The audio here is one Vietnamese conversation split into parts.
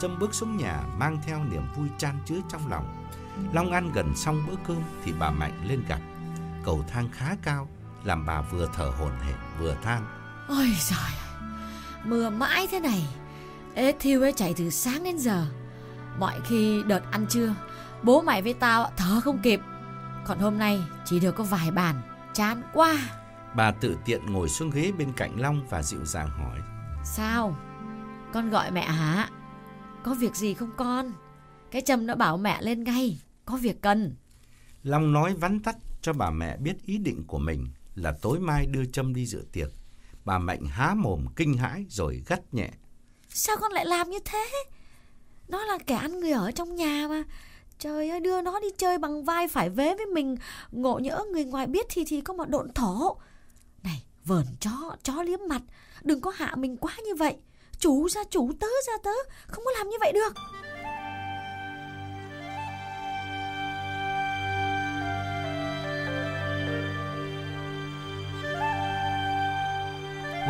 Trâm bước xuống nhà mang theo niềm vui chan chứa trong lòng. Long ăn gần xong bữa cơm thì bà Mạnh lên gặp. Cầu thang khá cao, làm bà vừa thở hổn hển vừa than. Ôi trời Mưa mãi thế này Ê thiêu ấy chạy từ sáng đến giờ Mọi khi đợt ăn trưa Bố mày với tao thở không kịp Còn hôm nay chỉ được có vài bàn Chán quá Bà tự tiện ngồi xuống ghế bên cạnh Long và dịu dàng hỏi. Sao Con gọi mẹ hả Có việc gì không con? Cái Trâm nó bảo mẹ lên ngay. Có việc cần. Long nói vắn tắt cho bà mẹ biết ý định của mình là tối mai đưa Trâm đi dự tiệc. Bà Mạnh há mồm kinh hãi rồi gắt nhẹ. Sao con lại làm như thế? Nó là kẻ ăn người ở trong nhà mà. Trời ơi đưa nó đi chơi bằng vai phải vế với mình. Ngộ nhỡ người ngoài biết thì thì có một độn thổ. Này vờn chó, chó liếm mặt. Đừng có hạ mình quá như vậy Chủ ra, chủ tớ ra tớ Không có làm như vậy được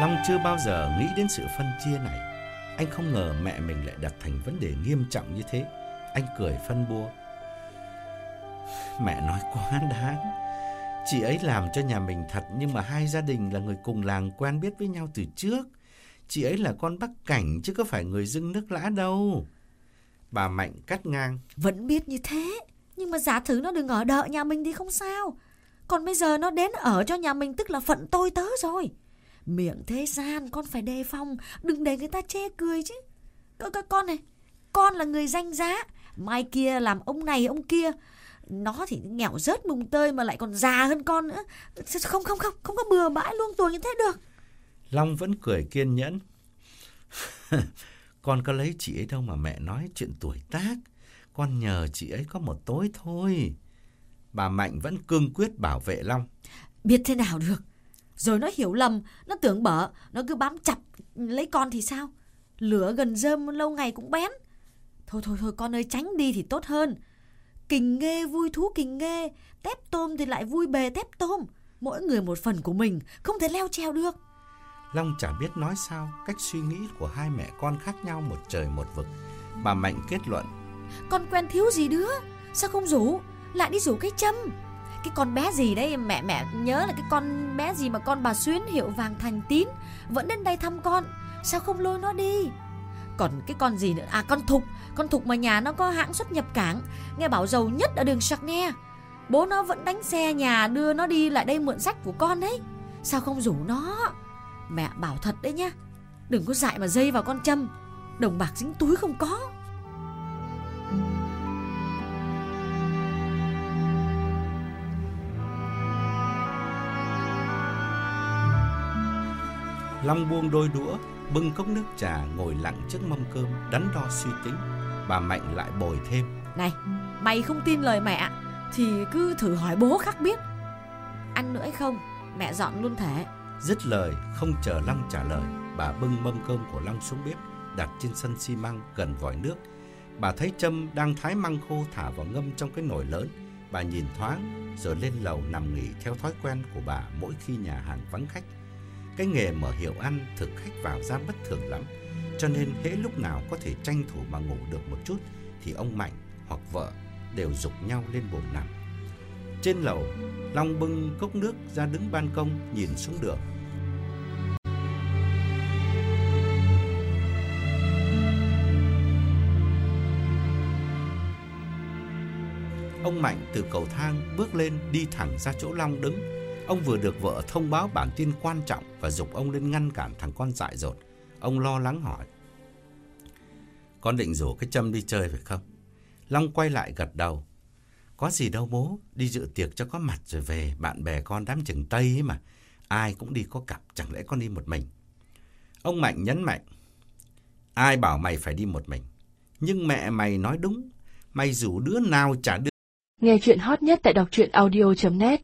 Long chưa bao giờ nghĩ đến sự phân chia này. Anh không ngờ mẹ mình lại đặt thành vấn đề nghiêm trọng như thế. Anh cười phân bua. Mẹ nói quá đáng. Chị ấy làm cho nhà mình thật nhưng mà hai gia đình là người cùng làng quen biết với nhau từ trước. Chị ấy là con Bắc Cảnh chứ có phải người dưng nước lã đâu. Bà Mạnh cắt ngang. Vẫn biết như thế, Nhưng mà giả thử nó đừng ở đợi nhà mình thì không sao. Còn bây giờ nó đến ở cho nhà mình Tức là phận tôi tớ rồi. Miệng thế gian, con phải đề phòng, Đừng để người ta chê cười chứ. Cơ cơ, con này, Con là người danh giá. Mai kia làm ông này, ông kia. Nó thì nghèo rớt mùng tơi Mà lại còn già hơn con nữa. Không không không Không có bừa bãi luôn tuổi như thế được. Long vẫn cười kiên nhẫn. con có lấy chị ấy đâu mà mẹ nói chuyện tuổi tác. Con nhờ chị ấy có một tối thôi. Bà Mạnh vẫn cương quyết bảo vệ Long. Biết thế nào được Rồi nó hiểu lầm Nó tưởng bở Nó cứ bám chặt lấy con thì sao Lửa gần rơm lâu ngày cũng bén Thôi thôi thôi con ơi tránh đi thì tốt hơn Kình nghe vui thú kình nghe, Tép tôm thì lại vui bề tép tôm Mỗi người một phần của mình Không thể leo treo được Long chả biết nói sao, cách suy nghĩ của hai mẹ con khác nhau một trời một vực. Bà Mạnh kết luận, Con quen thiếu gì đứa? Sao không rủ? Lại đi rủ cái châm. Cái con bé gì đấy mẹ mẹ nhớ là cái con bé gì mà con bà Xuyến hiệu vàng thành tín Vẫn đến đây thăm con. Sao không lôi nó đi? Còn cái con gì nữa? À con Thục. Con Thục mà nhà nó có hãng xuất nhập cảng. Nghe bảo giàu nhất ở đường sạc nghe. Bố nó vẫn đánh xe nhà đưa nó đi lại đây mượn sách của con đấy Sao không rủ nó? Mẹ bảo thật đấy nhá. Đừng có dại mà dây vào con châm Đồng bạc dính túi không có. Long buông đôi đũa, bưng cốc nước trà ngồi lặng trước mâm cơm, đắn đo suy tính. Bà Mạnh lại bồi thêm. Này mày không tin lời mẹ Thì cứ thử hỏi bố khắc biết. Ăn nữa hay không Mẹ dọn luôn thể Dứt lời, không chờ Long trả lời, bà bưng mâm cơm của Long xuống bếp, đặt trên sân xi măng gần vòi nước. Bà thấy Trâm đang thái măng khô thả vào ngâm trong cái nồi lớn. Bà nhìn thoáng, rồi lên lầu nằm nghỉ theo thói quen của bà mỗi khi nhà hàng vắng khách. Cái nghề mở hiệu ăn thực khách vào ra bất thường lắm, cho nên hễ lúc nào có thể tranh thủ mà ngủ được một chút thì ông Mạnh hoặc vợ đều dục nhau lên buồng nằm. Trên lầu, Long bưng cốc nước ra đứng ban công nhìn xuống đường. Ông Mạnh từ cầu thang bước lên đi thẳng ra chỗ Long đứng. Ông vừa được vợ thông báo bản tin quan trọng và dục ông lên ngăn cản thằng con dại dột. Ông lo lắng hỏi. Con định rủ cái châm đi chơi phải không? Long quay lại gật đầu. Có gì đâu bố, đi dự tiệc cho có mặt rồi về, bạn bè con đám chừng Tây ấy mà. Ai cũng đi có cặp, chẳng lẽ con đi một mình. Ông Mạnh nhấn mạnh. Ai bảo mày phải đi một mình? Nhưng mẹ mày nói đúng, mày rủ đứa nào chả được. Nghe chuyện hot nhất tại đọc truyện audio.net